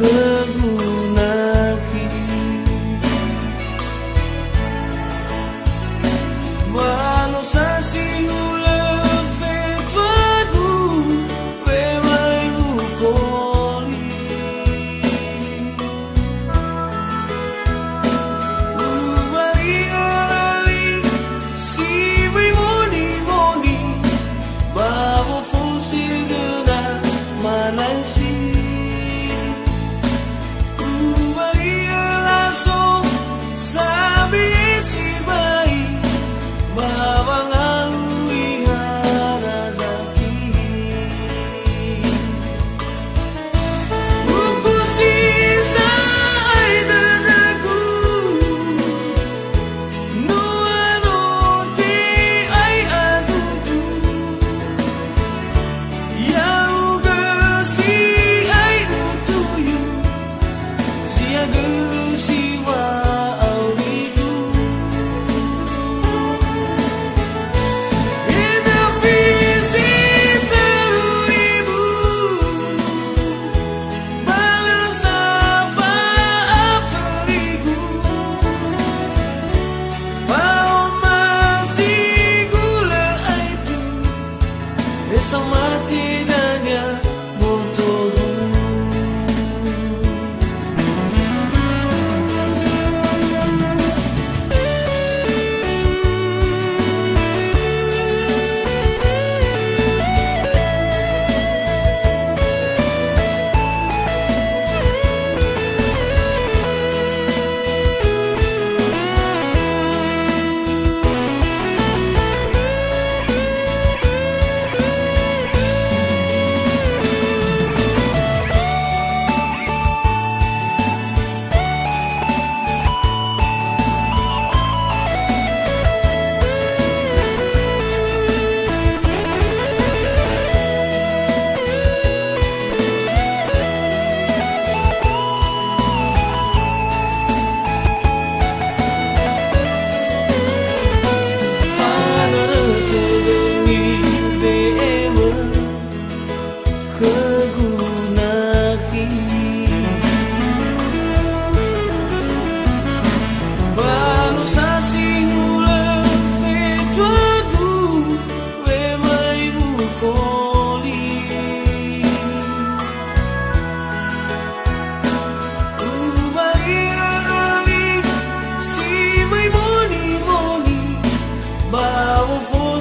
could Nagusiwa.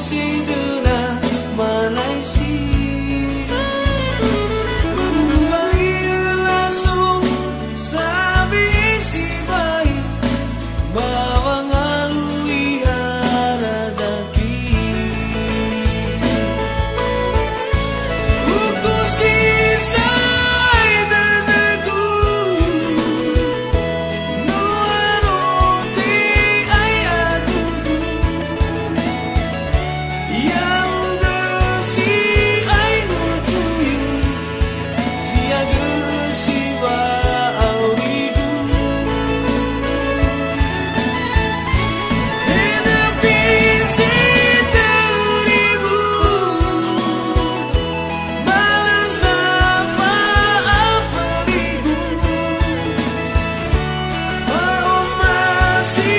See the see